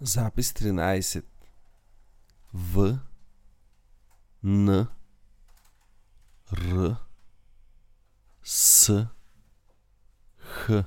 Запис 13. В. Н. Р. С. Х.